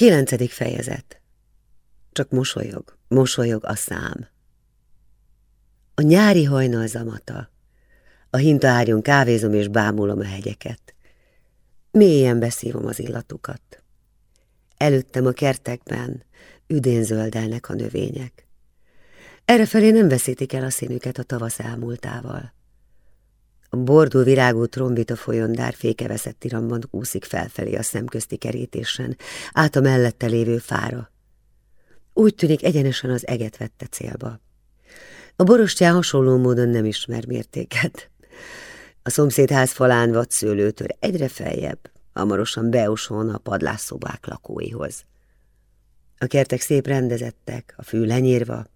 Kilencedik fejezet. Csak mosolyog, mosolyog a szám. A nyári hajnal zamata. A hintaárjon kávézom és bámulom a hegyeket. Mélyen beszívom az illatukat. Előttem a kertekben üdén zöldelnek a növények. Errefelé nem veszítik el a színüket a tavasz elmúltával. A bordó virágú trombita folyondár fékeveszett iramban úszik felfelé a szemközti kerítésen, át a mellette lévő fára. Úgy tűnik egyenesen az eget vette célba. A borostyán hasonló módon nem ismer mértéket. A szomszédház falán vad szőlőtör egyre feljebb, hamarosan beoson a padlásszobák lakóihoz. A kertek szép rendezettek, a fű lenyírva,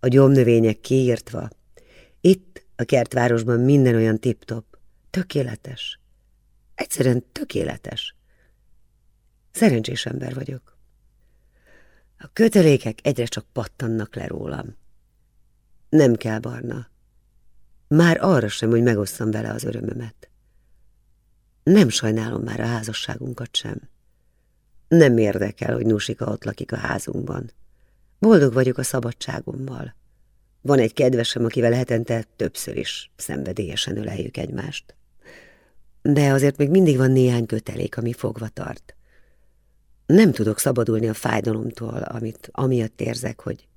a gyomnövények kiírtva. A kertvárosban minden olyan tip-top, tökéletes. Egyszerűen tökéletes. Szerencsés ember vagyok. A kötelékek egyre csak pattannak le rólam. Nem kell barna. Már arra sem, hogy megosszam vele az örömömet. Nem sajnálom már a házasságunkat sem. Nem érdekel, hogy Nusika ott lakik a házunkban. Boldog vagyok a szabadságommal. Van egy kedvesem, akivel hetente többször is szenvedélyesen öleljük egymást. De azért még mindig van néhány kötelék, ami fogva tart. Nem tudok szabadulni a fájdalomtól, amit amiatt érzek, hogy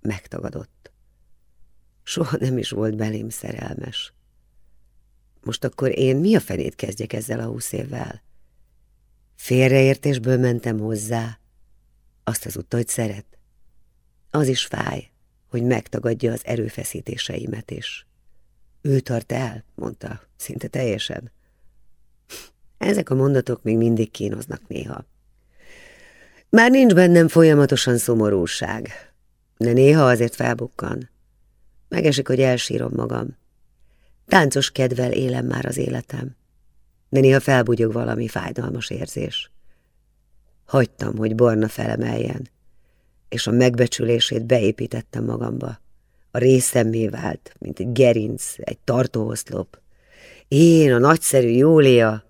megtagadott. Soha nem is volt belém szerelmes. Most akkor én mi a fenét kezdjek ezzel a húsz évvel? Félreértésből mentem hozzá. Azt az hogy szeret. Az is fáj, hogy megtagadja az erőfeszítéseimet is. Ő tart el, mondta, szinte teljesen. Ezek a mondatok még mindig kínoznak néha. Már nincs bennem folyamatosan szomorúság, de néha azért felbukkan. Megesik, hogy elsírom magam. Táncos kedvel élem már az életem, de néha felbugyog valami fájdalmas érzés. Hagytam, hogy Barna felemeljen, és a megbecsülését beépítettem magamba. A részemmé vált, mint egy gerinc, egy tartóoszlop. Én, a nagyszerű Júlia,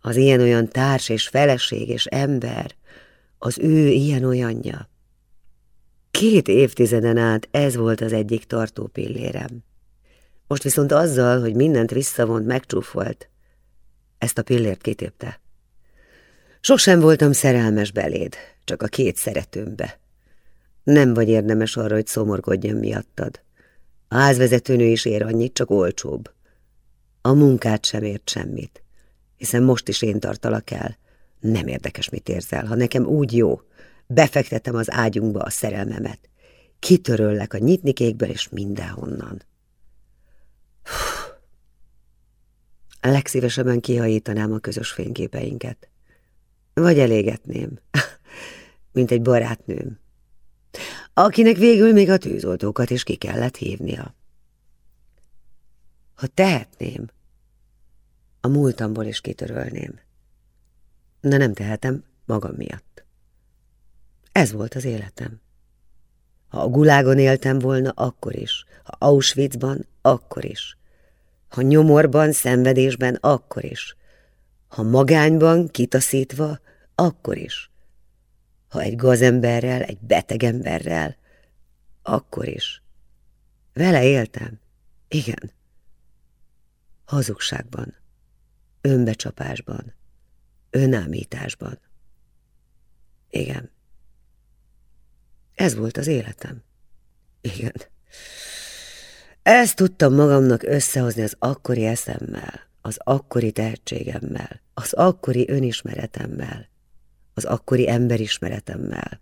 az ilyen-olyan társ és feleség és ember, az ő ilyen-olyanja. Két évtizeden át ez volt az egyik tartó pillérem. Most viszont azzal, hogy mindent visszavont, megcsúfolt, ezt a pillért kitépte. Sosem voltam szerelmes beléd, csak a két szeretőmbe. Nem vagy érdemes arra, hogy szomorkodjam miattad. A házvezetőnő is ér annyit, csak olcsóbb. A munkát sem ért semmit, hiszen most is én tartalak el. Nem érdekes, mit érzel, ha nekem úgy jó. Befektetem az ágyunkba a szerelmemet. Kitöröllek a nyitnikékből és mindenhonnan. A legszívesebben kihajítanám a közös fényképeinket. Vagy elégetném, mint egy barátnőm, akinek végül még a tűzoltókat is ki kellett hívnia. Ha tehetném, a múltamból is kitörölném. De nem tehetem magam miatt. Ez volt az életem. Ha a gulágon éltem volna, akkor is. Ha Auschwitzban, akkor is. Ha nyomorban, szenvedésben, akkor is. Ha magányban, kitaszítva, akkor is ha egy gazemberrel, egy beteg emberrel, akkor is. Vele éltem. Igen. Hazugságban, önbecsapásban, önámításban. Igen. Ez volt az életem. Igen. Ezt tudtam magamnak összehozni az akkori eszemmel, az akkori tehetségemmel, az akkori önismeretemmel, az akkori emberismeretemmel.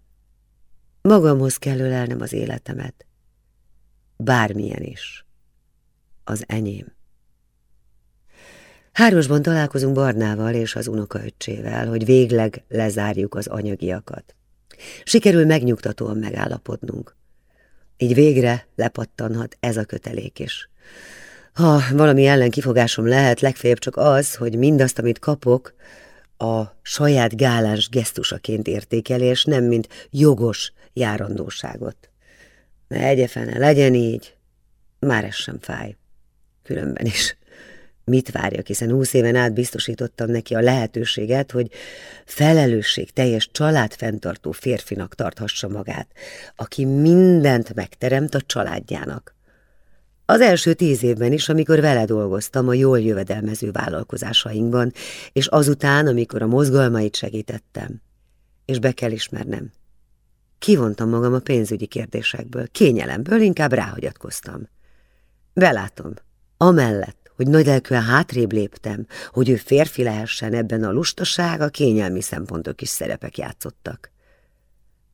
Magamhoz kell ölelnem az életemet. Bármilyen is. Az enyém. Hárosban találkozunk Barnával és az unokaöccsével, hogy végleg lezárjuk az anyagiakat. Sikerül megnyugtatóan megállapodnunk. Így végre lepattanhat ez a kötelék is. Ha valami ellen kifogásom lehet, legfeljebb csak az, hogy mindazt, amit kapok, a saját gálás gesztusaként értékeli, és nem mint jogos járandóságot. Ne egyefene, legyen így, már ez sem fáj. Különben is. Mit várjak, hiszen húsz éven át biztosítottam neki a lehetőséget, hogy felelősség teljes családfenntartó férfinak tarthassa magát, aki mindent megteremt a családjának. Az első tíz évben is, amikor vele dolgoztam a jól jövedelmező vállalkozásainkban, és azután, amikor a mozgalmait segítettem. És be kell ismernem. Kivontam magam a pénzügyi kérdésekből, kényelemből inkább ráhagyatkoztam. Belátom, amellett, hogy nagylelkűen hátrébb léptem, hogy ő férfi lehessen ebben a lustaság, a kényelmi szempontok is szerepek játszottak.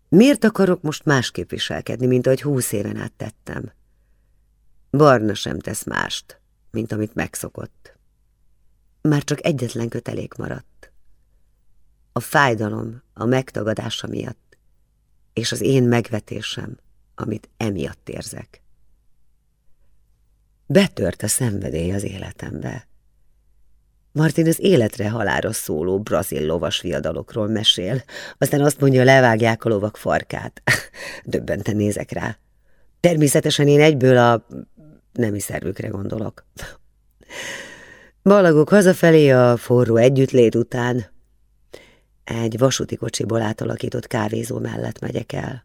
Miért akarok most másképp viselkedni, mint ahogy húsz éven át tettem? Barna sem tesz mást, mint amit megszokott. Már csak egyetlen kötelék maradt. A fájdalom a megtagadása miatt, és az én megvetésem, amit emiatt érzek. Betört a szenvedély az életembe. Martin az életre halára szóló brazil lovas viadalokról mesél, aztán azt mondja, levágják a lovak farkát. Döbbenten nézek rá. Természetesen én egyből a nemi szervükre gondolok. Balagok hazafelé a forró együttlét után. Egy vasúti kocsiból átalakított kávézó mellett megyek el.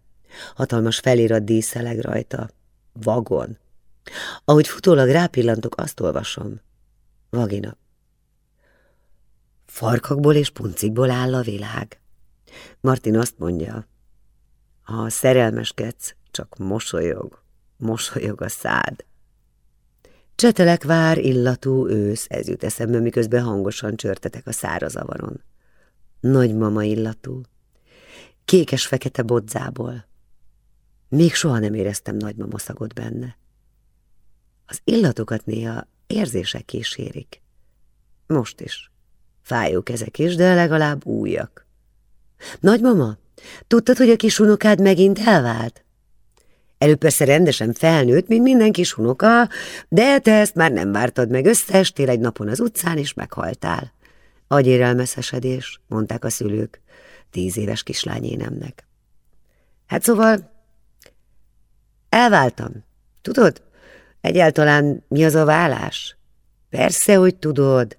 Hatalmas felirat díszeleg rajta. Vagon. Ahogy futólag rápillantok, azt olvasom. Vagina. Farkakból és puncikból áll a világ. Martin azt mondja, ha szerelmeskedsz, csak mosolyog, mosolyog a szád. Csetelek vár illatú ősz, ez jut eszembe, miközben hangosan csörtetek a szárazavaron. Nagymama illatú, kékes-fekete bodzából. Még soha nem éreztem nagymama szagot benne. Az illatokat néha érzések kísérik. Most is. Fájók ezek is, de legalább újak. Nagymama, tudtad, hogy a kis unokád megint elvált? Előbb persze rendesen felnőtt, mint minden kis unoka, de te ezt már nem vártad meg, összeestél egy napon az utcán, és meghaltál. Agyérelmeszesedés, mondták a szülők, tíz éves kislányénemnek. Hát szóval elváltam, tudod? Egyáltalán mi az a vállás? Persze, hogy tudod,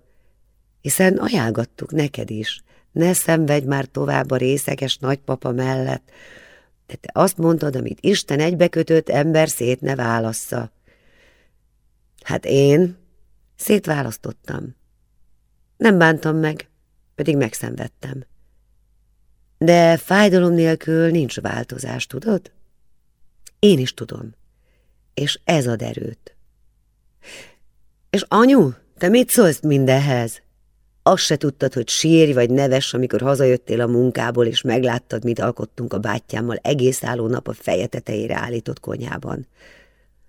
hiszen ajánlgattuk neked is. Ne szenvedj már tovább a részeges nagypapa mellett, de te azt mondtad, amit Isten egybekötött ember szét ne válassza. Hát én szétválasztottam. Nem bántam meg, pedig megszenvedtem. De fájdalom nélkül nincs változás, tudod? Én is tudom. És ez ad erőt. És anyu, te mit szólsz mindenhez? Azt se tudtad, hogy sírj vagy neves, amikor hazajöttél a munkából, és megláttad, mit alkottunk a bátyámmal egész álló nap a feje tetejére állított konyában.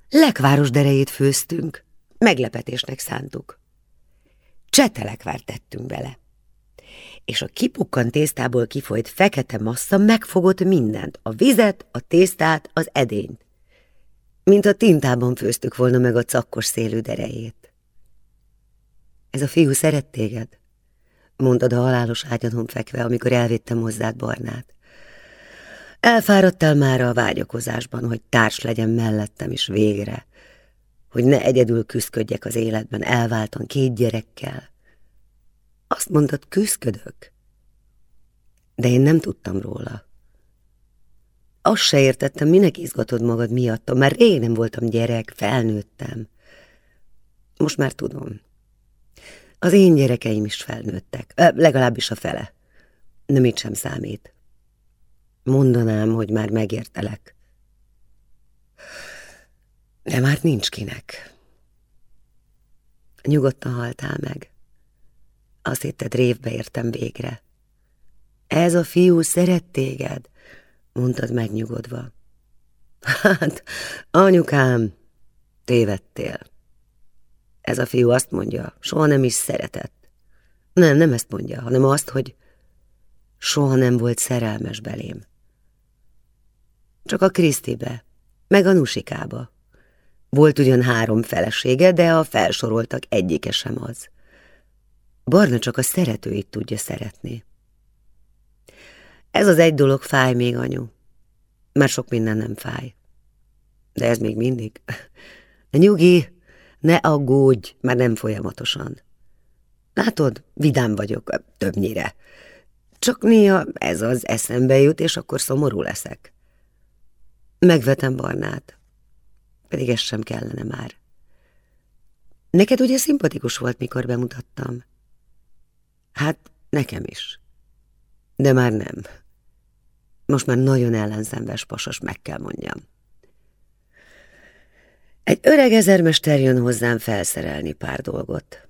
Lekváros derejét főztünk, meglepetésnek szántuk. Csetelekvár tettünk bele. És a kipukkant tésztából kifolyt fekete massza megfogott mindent, a vizet, a tésztát, az edényt. Mint a tintában főztük volna meg a cakkos szélű derejét. Ez a fiú szeret téged? Mondtad a halálos ágyanon fekve, amikor elvittem hozzád Barnát. Elfáradtál már a vágyakozásban, hogy társ legyen mellettem is végre, hogy ne egyedül küzdködjek az életben, elváltan két gyerekkel. Azt mondtad, küzdködök, de én nem tudtam róla. Azt se értettem, minek izgatod magad miattam, mert rég nem voltam gyerek, felnőttem. Most már tudom. Az én gyerekeim is felnőttek, legalábbis a fele. Nem itt sem számít. Mondanám, hogy már megértelek. De már nincs kinek. Nyugodtan haltál meg. Azt hitted, révbe értem végre. Ez a fiú szeret téged, mondtad megnyugodva. Hát, anyukám, tévedtél. Ez a fiú azt mondja, soha nem is szeretett. Nem, nem ezt mondja, hanem azt, hogy soha nem volt szerelmes belém. Csak a Krisztibe, meg a Nusikába. Volt ugyan három felesége, de a felsoroltak egyike sem az. Barna csak a szeretőit tudja szeretni. Ez az egy dolog fáj még, anyu. Már sok minden nem fáj. De ez még mindig. Nyugi, Ne aggódj, már nem folyamatosan. Látod, vidám vagyok, többnyire. Csak néha ez az eszembe jut, és akkor szomorú leszek. Megvetem Barnát, pedig ez sem kellene már. Neked ugye szimpatikus volt, mikor bemutattam? Hát, nekem is. De már nem. Most már nagyon ellenszenves pasas, meg kell mondjam. Egy öreg ezermester jön hozzám felszerelni pár dolgot.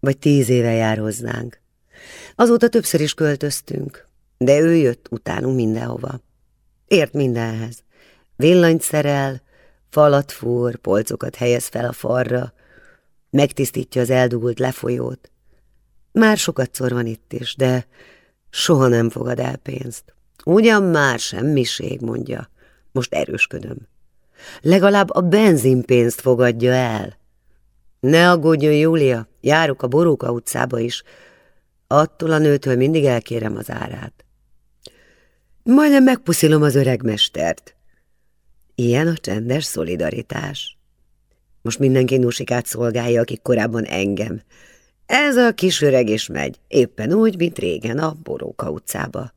Vagy tíz éve jár hozzánk. Azóta többször is költöztünk, de ő jött utánunk mindenhova. Ért mindenhez. Villanyt szerel, falat fúr, polcokat helyez fel a falra, megtisztítja az eldugult lefolyót. Már sokat szor van itt is, de soha nem fogad el pénzt. Ugyan már semmiség, mondja. Most erősködöm. Legalább a benzinpénzt fogadja el. Ne aggódjon, Júlia, járok a Boróka utcába is. Attól a nőtől mindig elkérem az árát. Majdnem megpuszilom az öreg mestert. Ilyen a csendes szolidaritás. Most mindenki nusikát szolgálja, akik korábban engem. Ez a kis öreg is megy, éppen úgy, mint régen a Boróka utcába.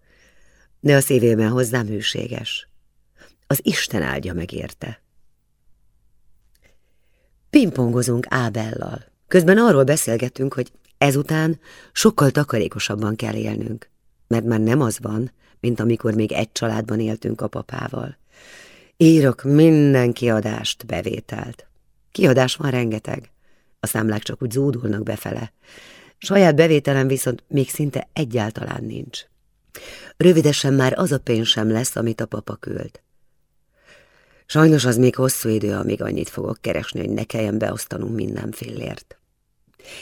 De a szívében hozzám hűséges. Az Isten áldja meg érte. Pingpongozunk Ábellal. Közben arról beszélgetünk, hogy ezután sokkal takarékosabban kell élnünk, mert már nem az van, mint amikor még egy családban éltünk a papával. Írok minden kiadást, bevételt. Kiadás van rengeteg. A számlák csak úgy zúdulnak befele. Saját bevételem viszont még szinte egyáltalán nincs. Rövidesen már az a pénz sem lesz, amit a papa küld. Sajnos az még hosszú idő, amíg annyit fogok keresni, hogy ne kelljen beosztanunk minden fillért.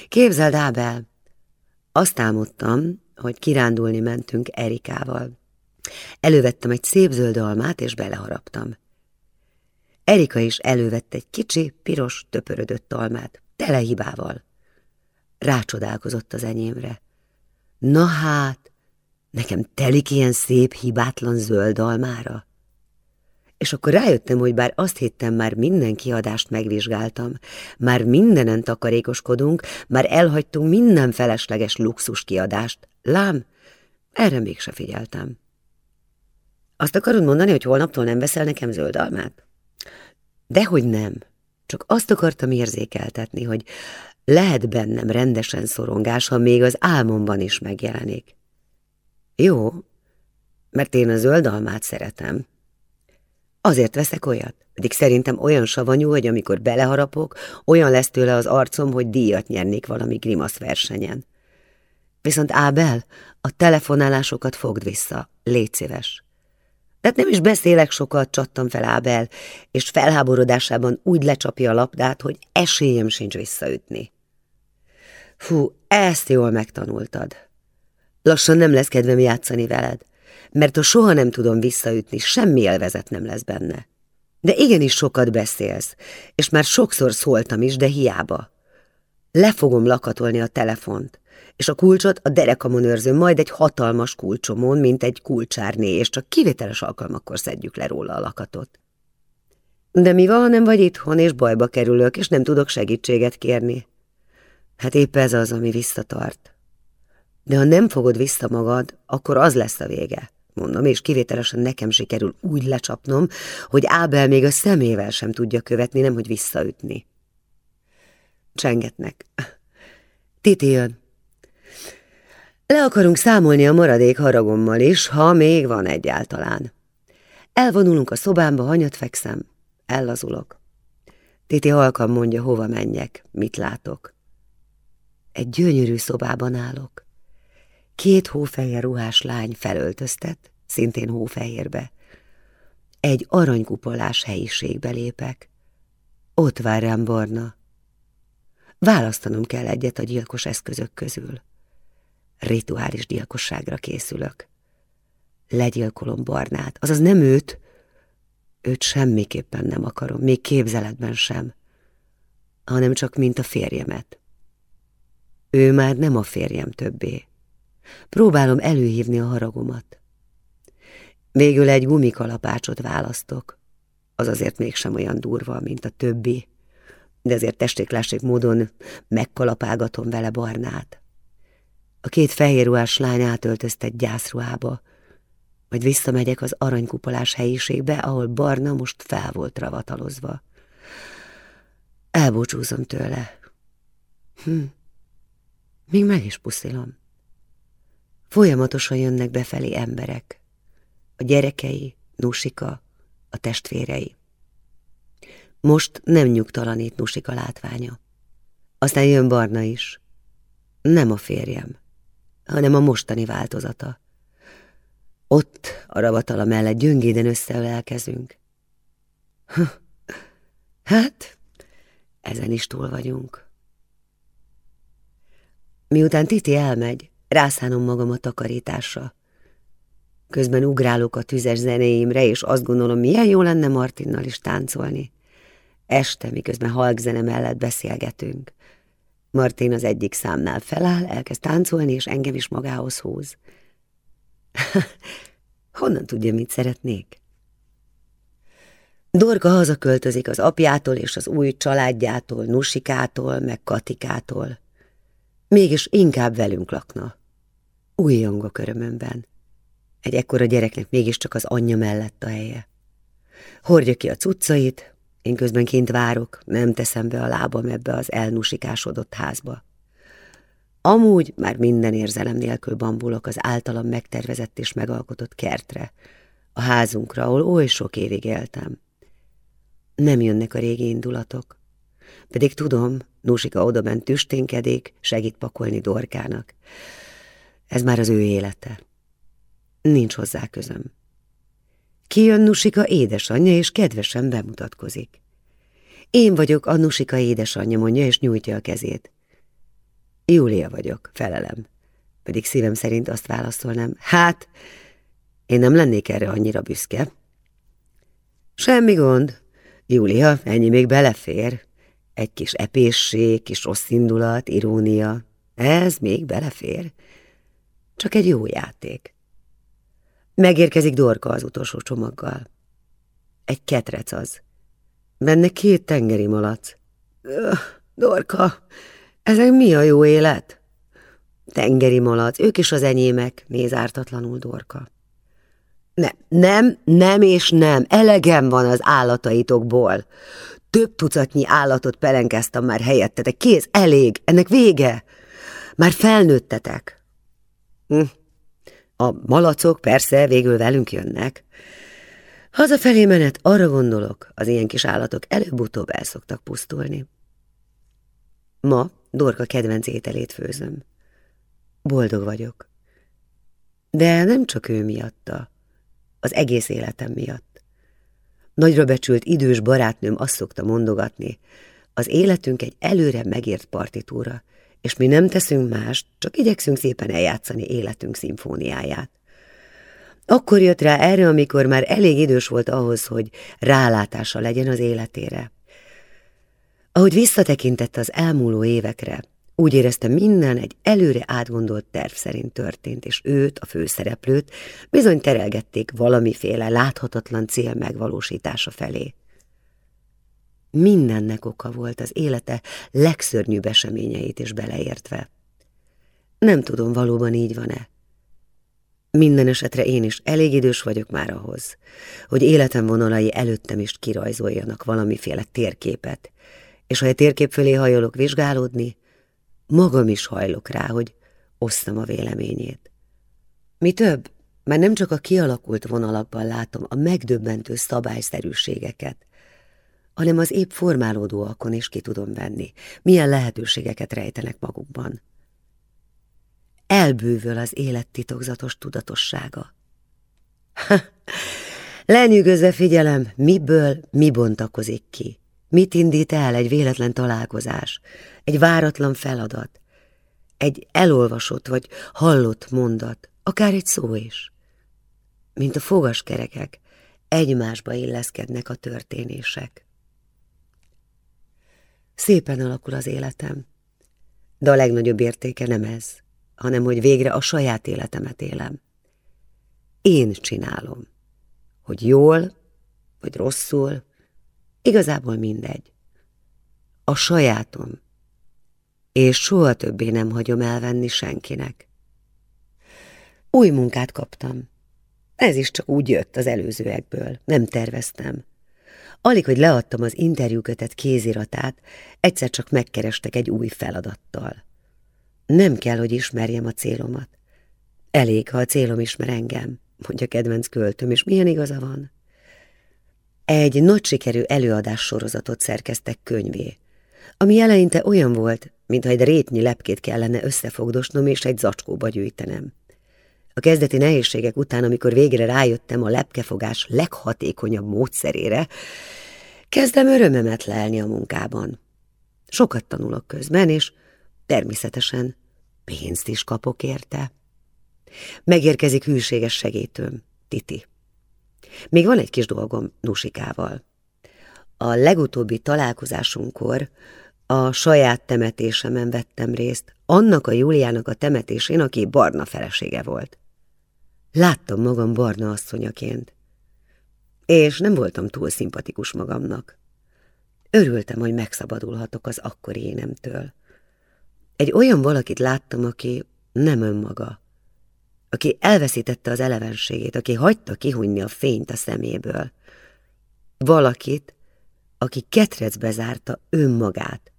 Képzeld, Ábel, azt álmodtam, hogy kirándulni mentünk Erikával. Elővettem egy szép zöld almát, és beleharaptam. Erika is elővett egy kicsi, piros, töpörödött almát, tele hibával. Rácsodálkozott az enyémre. Na hát, nekem telik ilyen szép, hibátlan zöld almára? És akkor rájöttem, hogy bár azt hittem, már minden kiadást megvizsgáltam, már mindenen takarékoskodunk, már elhagytunk minden felesleges luxus kiadást, lám, erre mégse figyeltem. Azt akarod mondani, hogy holnaptól nem veszel nekem zöld almát? Dehogy nem. Csak azt akartam érzékeltetni, hogy lehet bennem rendesen szorongás, ha még az álmomban is megjelenik. Jó, mert én a zöld szeretem. Azért veszek olyat, pedig szerintem olyan savanyú, hogy amikor beleharapok, olyan lesz tőle az arcom, hogy díjat nyernék valami grimasz versenyen. Viszont Ábel, a telefonálásokat fogd vissza, légy szíves. Tehát nem is beszélek sokat, csattam fel Ábel, és felháborodásában úgy lecsapja a labdát, hogy esélyem sincs visszaütni. Fú, ezt jól megtanultad. Lassan nem lesz kedvem játszani veled mert ha soha nem tudom visszaütni, semmi élvezet nem lesz benne. De igenis sokat beszélsz, és már sokszor szóltam is, de hiába. Le fogom lakatolni a telefont, és a kulcsot a derekamon őrzöm, majd egy hatalmas kulcsomon, mint egy kulcsárné, és csak kivételes alkalmakkor szedjük le róla a lakatot. De mi van, ha nem vagy itthon, és bajba kerülök, és nem tudok segítséget kérni? Hát épp ez az, ami visszatart. De ha nem fogod vissza magad, akkor az lesz a vége mondom, és kivételesen nekem sikerül úgy lecsapnom, hogy Ábel még a szemével sem tudja követni, nemhogy visszaütni. Csengetnek. Titi jön. Le akarunk számolni a maradék haragommal is, ha még van egyáltalán. Elvonulunk a szobámba, hanyat fekszem, ellazulok. Titi halkan mondja, hova menjek, mit látok. Egy gyönyörű szobában állok. Két hófehér ruhás lány felöltöztet, szintén hófehérbe. Egy aranykupolás helyiségbe lépek. Ott vár rám Barna. Választanom kell egyet a gyilkos eszközök közül. Rituális gyilkosságra készülök. Legyilkolom Barnát, azaz nem őt, őt semmiképpen nem akarom, még képzeletben sem, hanem csak mint a férjemet. Ő már nem a férjem többé. Próbálom előhívni a haragomat. Végül egy gumikalapácsot választok. Az azért mégsem olyan durva, mint a többi. de azért testéklássék módon megkalapálgatom vele Barnát. A két fehérruhás lány átöltöztet gyászruhába, majd visszamegyek az aranykupolás helyiségbe, ahol Barna most fel volt ravatalozva. Elbúcsúzom tőle. Hm. Még meg is puszilom. Folyamatosan jönnek befelé emberek. A gyerekei, Nusika, a testvérei. Most nem nyugtalanít Nusika látványa. Aztán jön Barna is. Nem a férjem, hanem a mostani változata. Ott, a ravatala mellett gyöngéden összeölelkezünk. Hát, ezen is túl vagyunk. Miután Titi elmegy, rászánom magam a takarításra. Közben ugrálok a tüzes zenéimre, és azt gondolom, milyen jó lenne Martinnal is táncolni. Este, miközben halkzene mellett beszélgetünk. Martin az egyik számnál feláll, elkezd táncolni, és engem is magához húz. Honnan tudja, mit szeretnék? Dorka hazaköltözik az apjától és az új családjától, Nusikától, meg Katikától. Mégis inkább velünk lakna. Újjong a körömömben. Egy ekkora gyereknek mégiscsak az anyja mellett a helye. Hordja ki a cuccait, én közben kint várok, nem teszem be a lábam ebbe az elnusikásodott házba. Amúgy már minden érzelem nélkül bambulok az általam megtervezett és megalkotott kertre, a házunkra, ahol oly sok évig éltem. Nem jönnek a régi indulatok. Pedig tudom, Nusika odabent tüsténkedik, segít pakolni Dorkának. Ez már az ő élete. Nincs hozzá közöm. Kijön Nusika édesanyja, és kedvesen bemutatkozik. Én vagyok a Nusika édesanyja, mondja, és nyújtja a kezét. Júlia vagyok, felelem. Pedig szívem szerint azt válaszolnám. Hát, én nem lennék erre annyira büszke. Semmi gond. Júlia, ennyi még belefér. Egy kis epésség, kis rossz indulat, irónia. Ez még belefér. Csak egy jó játék. Megérkezik Dorka az utolsó csomaggal. Egy ketrec az. Benne két tengeri malac. Öh, Dorka, ezek mi a jó élet? Tengeri malac, ők is az enyémek, néz ártatlanul Dorka. Nem, nem, nem és nem, elegem van az állataitokból. Több tucatnyi állatot pelenkeztem már helyettetek, kész, elég, ennek vége. Már felnőttetek. Hm. A malacok persze végül velünk jönnek. Hazafelé menet arra gondolok, az ilyen kis állatok előbb-utóbb el szoktak pusztulni. Ma Dorka kedvenc ételét főzöm. Boldog vagyok. De nem csak ő miatta, az egész életem miatt. Nagyra becsült idős barátnőm azt szokta mondogatni, az életünk egy előre megért partitúra, és mi nem teszünk más, csak igyekszünk szépen eljátszani életünk szimfóniáját. Akkor jött rá erre, amikor már elég idős volt ahhoz, hogy rálátása legyen az életére. Ahogy visszatekintett az elmúló évekre, úgy érezte minden egy előre átgondolt terv szerint történt, és őt, a főszereplőt bizony terelgették valamiféle láthatatlan cél megvalósítása felé. Mindennek oka volt az élete legszörnyűbb eseményeit is beleértve. Nem tudom, valóban így van-e. Minden esetre én is elég idős vagyok már ahhoz, hogy életem vonalai előttem is kirajzoljanak valamiféle térképet, és ha a térkép fölé hajolok vizsgálódni, magam is hajlok rá, hogy osztam a véleményét. Mi több, már nem csak a kialakult vonalakban látom a megdöbbentő szabályszerűségeket, hanem az épp formálódóakon is ki tudom venni, milyen lehetőségeket rejtenek magukban. Elbűvöl az élet titokzatos tudatossága. Lenyűgözve figyelem, miből mi bontakozik ki. Mit indít el egy véletlen találkozás, egy váratlan feladat, egy elolvasott vagy hallott mondat, akár egy szó is. Mint a fogaskerekek, egymásba illeszkednek a történések. Szépen alakul az életem, de a legnagyobb értéke nem ez, hanem hogy végre a saját életemet élem. Én csinálom, hogy jól vagy rosszul, Igazából mindegy. A sajátom. És soha többé nem hagyom elvenni senkinek. Új munkát kaptam. Ez is csak úgy jött az előzőekből. Nem terveztem. Alig, hogy leadtam az interjúkötet kéziratát, egyszer csak megkerestek egy új feladattal. Nem kell, hogy ismerjem a célomat. Elég, ha a célom ismer engem, mondja kedvenc költöm, és milyen igaza van. Egy nagy sikerű előadás sorozatot szerkeztek könyvé, ami eleinte olyan volt, mintha egy rétnyi lepkét kellene összefogdosnom és egy zacskóba gyűjtenem. A kezdeti nehézségek után, amikor végre rájöttem a lepkefogás leghatékonyabb módszerére, kezdem örömemet lelni a munkában. Sokat tanulok közben, és természetesen pénzt is kapok érte. Megérkezik hűséges segítőm, Titi. Még van egy kis dolgom Nusikával. A legutóbbi találkozásunkkor a saját temetésemen vettem részt, annak a Júliának a temetésén, aki barna felesége volt. Láttam magam barna asszonyaként, és nem voltam túl szimpatikus magamnak. Örültem, hogy megszabadulhatok az akkori énemtől. Egy olyan valakit láttam, aki nem önmaga, aki elveszítette az elevenségét, aki hagyta kihújni a fényt a szeméből. Valakit, aki ketrecbe zárta önmagát,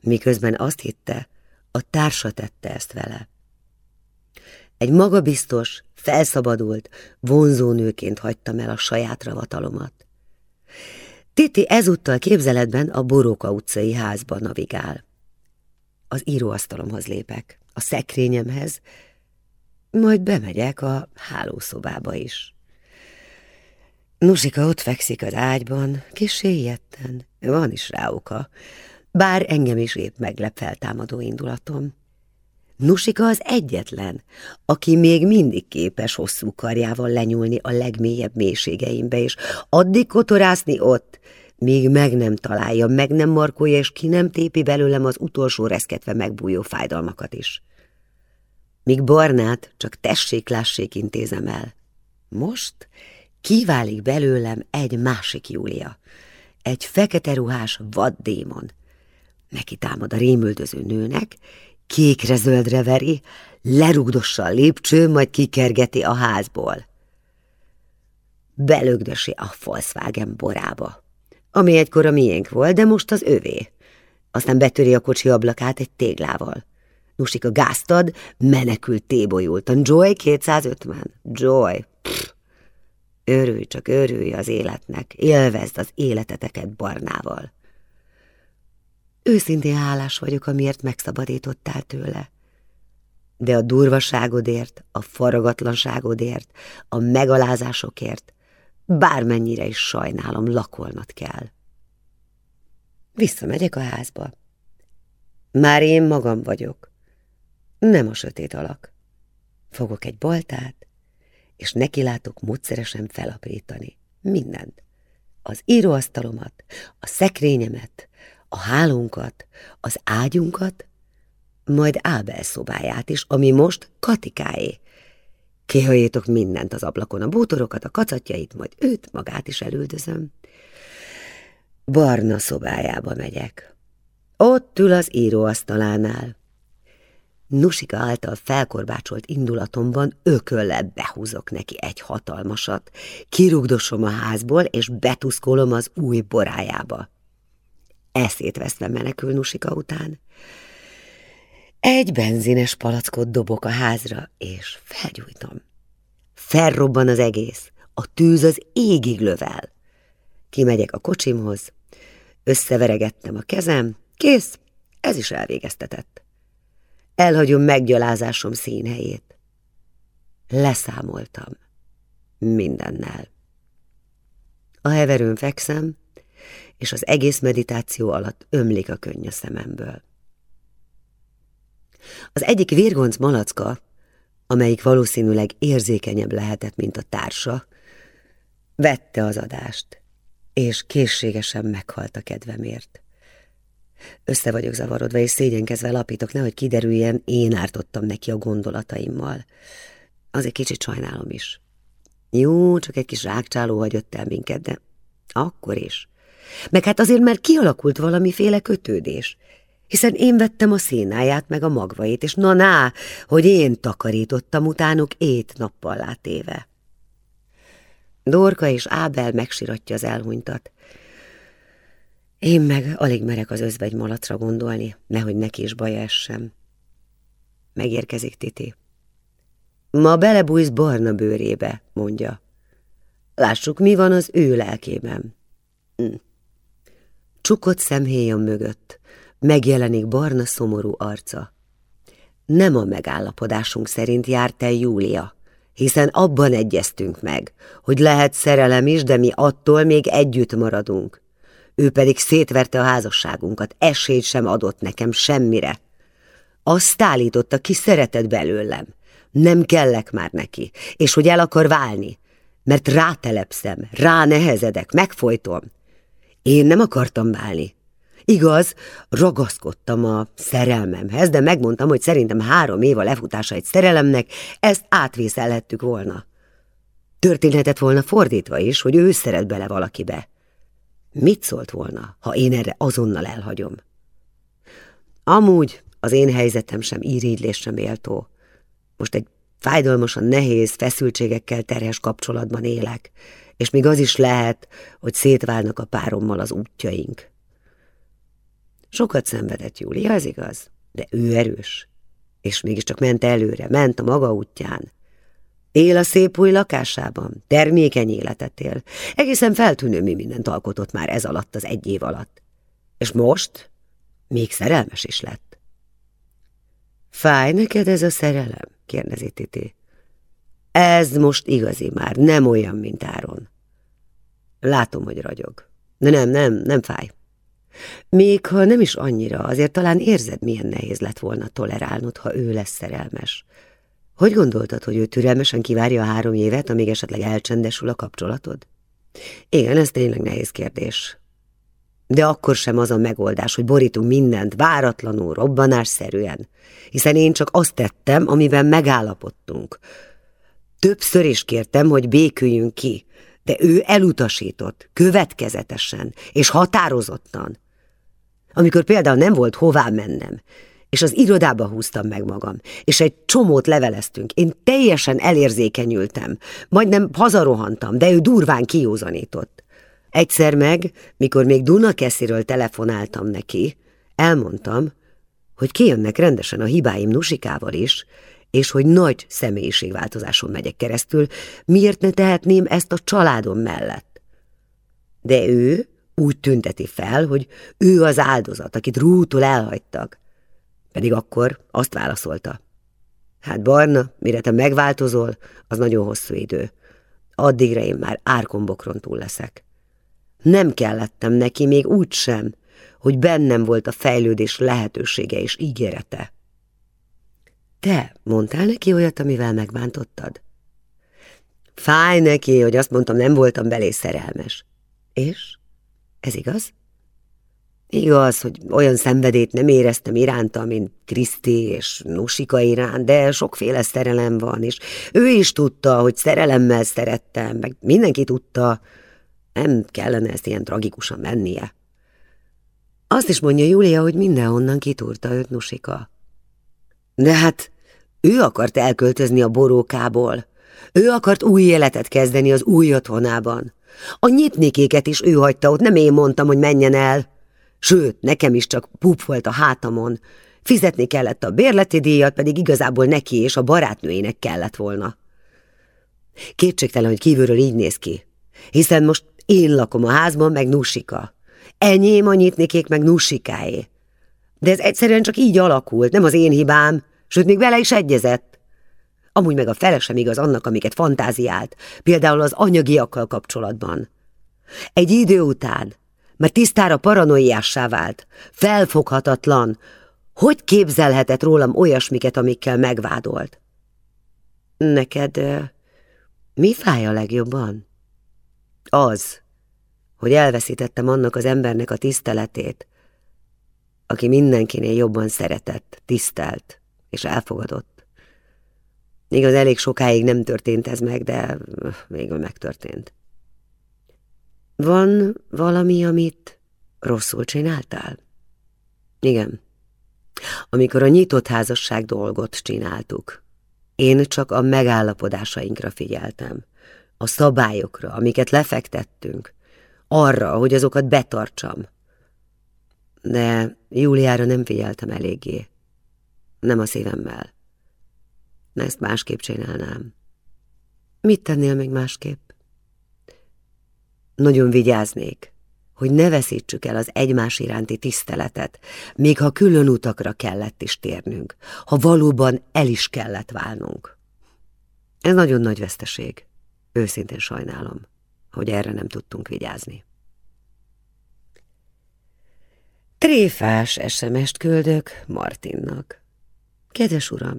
miközben azt hitte, a társa tette ezt vele. Egy magabiztos, felszabadult, vonzó nőként hagytam el a saját ravatalomat. Titi ezúttal képzeletben a Boróka utcai házba navigál. Az íróasztalomhoz lépek, a szekrényemhez, majd bemegyek a hálószobába is. Nusika ott fekszik az ágyban, kissé ilyetten, van is rá oka, bár engem is épp meglep feltámadó indulatom. Nusika az egyetlen, aki még mindig képes hosszú karjával lenyúlni a legmélyebb mélységeimbe, és addig kotorászni ott, míg meg nem találja, meg nem markolja, és ki nem tépi belőlem az utolsó reszketve megbújó fájdalmakat is. Míg Barnát csak tessék-lássék intézem el. Most kiválik belőlem egy másik Júlia, egy fekete ruhás vaddémon. Neki támad a rémüldöző nőnek, kékre-zöldre veri, lerugdossa a lépcső, majd kikergeti a házból. Belögdösi a Volkswagen borába, ami egykor a miénk volt, de most az övé. Aztán betöri a kocsi ablakát egy téglával. Nusika gázt ad, menekült tébolyultan. Joy 250. Joy. Pff. Örülj, csak örülj az életnek. Élvezd az életeteket barnával. Őszintén hálás vagyok, amiért megszabadítottál tőle. De a durvaságodért, a faragatlanságodért, a megalázásokért, bármennyire is sajnálom, lakolnod kell. Visszamegyek a házba. Már én magam vagyok. Nem a sötét alak. Fogok egy baltát, és nekilátok módszeresen felaprítani. Mindent. Az íróasztalomat, a szekrényemet, a hálónkat, az ágyunkat, majd Ábel szobáját is, ami most Katikáé. Kihajétok mindent az ablakon, a bútorokat, a kacatjait, majd őt magát is elüldözöm. Barna szobájába megyek. Ott ül az íróasztalánál. Nusika által felkorbácsolt indulatomban ököllel behúzok neki egy hatalmasat, kirugdosom a házból, és betuszkolom az új borájába eszét veszve menekül Nusika után. Egy benzines palackot dobok a házra, és felgyújtom. Felrobban az egész, a tűz az égig lövel. Kimegyek a kocsimhoz, összeveregettem a kezem, kész, ez is elvégeztetett. Elhagyom meggyalázásom színhelyét. Leszámoltam mindennel. A heverőn fekszem, és az egész meditáció alatt ömlik a könny a szememből. Az egyik vérgonc malacka, amelyik valószínűleg érzékenyebb lehetett, mint a társa, vette az adást, és készségesen meghalt a kedvemért. Össze vagyok zavarodva, és szégyenkezve lapítok, nehogy kiderüljen, én ártottam neki a gondolataimmal. Azért kicsit sajnálom is. Jó, csak egy kis rákcsáló hagyott el minket, de akkor is. Meg hát azért már kialakult valamiféle kötődés. Hiszen én vettem a szénáját meg a magvait, és na ná, hogy én takarítottam utánuk ét nappal látéve. Dorka és Ábel megsiratja az elhunytat. Én meg alig merek az özvegy malacra gondolni, nehogy neki is baja essem. Megérkezik Titi. Ma belebújsz barna bőrébe, mondja. Lássuk, mi van az ő lelkében. Hm. Csukott szemhéja mögött megjelenik barna szomorú arca. Nem a megállapodásunk szerint járt el Júlia, hiszen abban egyeztünk meg, hogy lehet szerelem is, de mi attól még együtt maradunk. Ő pedig szétverte a házasságunkat, esélyt sem adott nekem semmire. Azt állította, ki szeretett belőlem. Nem kellek már neki, és hogy el akar válni, mert rátelepszem, ránehezedek, megfojtom. Én nem akartam válni. Igaz, ragaszkodtam a szerelmemhez, de megmondtam, hogy szerintem három év a lefutása egy szerelemnek, ezt átvészelhettük volna. Történhetett volna fordítva is, hogy ő szeret bele valakibe. Mit szólt volna, ha én erre azonnal elhagyom? Amúgy az én helyzetem sem írigylésre méltó. Most egy fájdalmasan nehéz, feszültségekkel terhes kapcsolatban élek, és még az is lehet, hogy szétválnak a párommal az útjaink. Sokat szenvedett Júlia, ez igaz, de ő erős, és mégiscsak ment előre, ment a maga útján. Él a szép új lakásában, termékeny életet él. Egészen feltűnő, mi mindent alkotott már ez alatt, az egy év alatt. És most még szerelmes is lett. Fáj neked ez a szerelem? kérdezi Titi. Ez most igazi már, nem olyan, mint Áron. Látom, hogy ragyog. De nem, nem, nem fáj. Még ha nem is annyira, azért talán érzed, milyen nehéz lett volna tolerálnod, ha ő lesz szerelmes. Hogy gondoltad, hogy ő türelmesen kivárja a három évet, amíg esetleg elcsendesül a kapcsolatod? Igen, ez tényleg nehéz kérdés. De akkor sem az a megoldás, hogy borítunk mindent váratlanul, robbanásszerűen, hiszen én csak azt tettem, amiben megállapodtunk. Többször is kértem, hogy béküljünk ki, de ő elutasított, következetesen és határozottan. Amikor például nem volt hová mennem, és az irodába húztam meg magam, és egy csomót leveleztünk. Én teljesen elérzékenyültem, majdnem hazarohantam, de ő durván kiózanított. Egyszer meg, mikor még Dunakesziről telefonáltam neki, elmondtam, hogy kijönnek rendesen a hibáim Nusikával is, és hogy nagy személyiségváltozáson megyek keresztül, miért ne tehetném ezt a családom mellett? De ő úgy tünteti fel, hogy ő az áldozat, akit rútól elhagytak. Pedig akkor azt válaszolta. Hát Barna, mire te megváltozol, az nagyon hosszú idő. Addigra én már árkombokron túl leszek. Nem kellettem neki még úgy sem, hogy bennem volt a fejlődés lehetősége és ígérete. Te mondtál neki olyat, amivel megbántottad? Fáj neki, hogy azt mondtam, nem voltam belé szerelmes. És? Ez igaz? Igaz, hogy olyan szenvedét nem éreztem iránta, mint Kriszti és Nusika iránt, de sokféle szerelem van, és ő is tudta, hogy szerelemmel szerettem, meg mindenki tudta, nem kellene ezt ilyen tragikusan mennie. Azt is mondja Júlia, hogy mindenhonnan kitúrta őt Nusika. De hát ő akart elköltözni a borókából. Ő akart új életet kezdeni az új otthonában. A nyitnikéket is ő hagyta ott, nem én mondtam, hogy menjen el. Sőt, nekem is csak pup volt a hátamon. Fizetni kellett a bérleti díjat, pedig igazából neki és a barátnőjének kellett volna. Kétségtelen, hogy kívülről így néz ki. Hiszen most én lakom a házban, meg Nusika. Enyém a nyitnikék, meg Nusikáé. De ez egyszerűen csak így alakult, nem az én hibám, sőt, még vele is egyezett. Amúgy meg a fele sem igaz annak, amiket fantáziált, például az anyagiakkal kapcsolatban. Egy idő után, mert tisztára paranoiássá vált, felfoghatatlan, hogy képzelhetett rólam olyasmiket, amikkel megvádolt? Neked mi fáj a legjobban? Az, hogy elveszítettem annak az embernek a tiszteletét, aki mindenkinél jobban szeretett, tisztelt és elfogadott. Igaz, elég sokáig nem történt ez meg, de végül megtörtént. Van valami, amit rosszul csináltál? Igen. Amikor a nyitott házasság dolgot csináltuk, én csak a megállapodásainkra figyeltem, a szabályokra, amiket lefektettünk, arra, hogy azokat betartsam. De Júliára nem figyeltem eléggé. Nem a szívemmel. Ezt másképp csinálnám. Mit tennél még másképp? Nagyon vigyáznék, hogy ne veszítsük el az egymás iránti tiszteletet, még ha külön utakra kellett is térnünk, ha valóban el is kellett válnunk. Ez nagyon nagy veszteség. Őszintén sajnálom, hogy erre nem tudtunk vigyázni. Tréfás SMS-t küldök Martinnak. Kedves uram,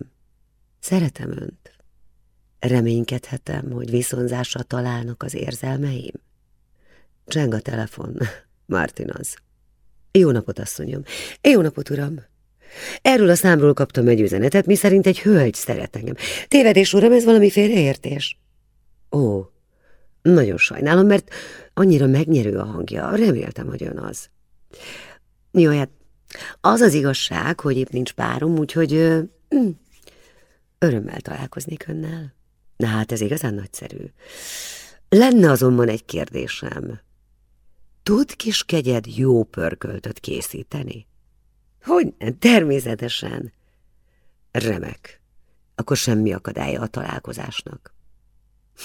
szeretem önt. Reménykedhetem, hogy viszonzásra találnak az érzelmeim. Cseng a telefon. Martin az. Jó napot, asszonyom. Jó napot, uram. Erről a számról kaptam egy üzenetet, mi szerint egy hölgy szeret engem. Tévedés, uram, ez valami félreértés. Ó, nagyon sajnálom, mert annyira megnyerő a hangja. Reméltem, hogy ön az. Jó, hát az az igazság, hogy épp nincs párom, úgyhogy ö, örömmel találkoznék önnel. Na hát ez igazán nagyszerű. Lenne azonban egy kérdésem. Tud kis kegyed jó pörköltöt készíteni? Hogy természetesen. Remek. Akkor semmi akadálya a találkozásnak.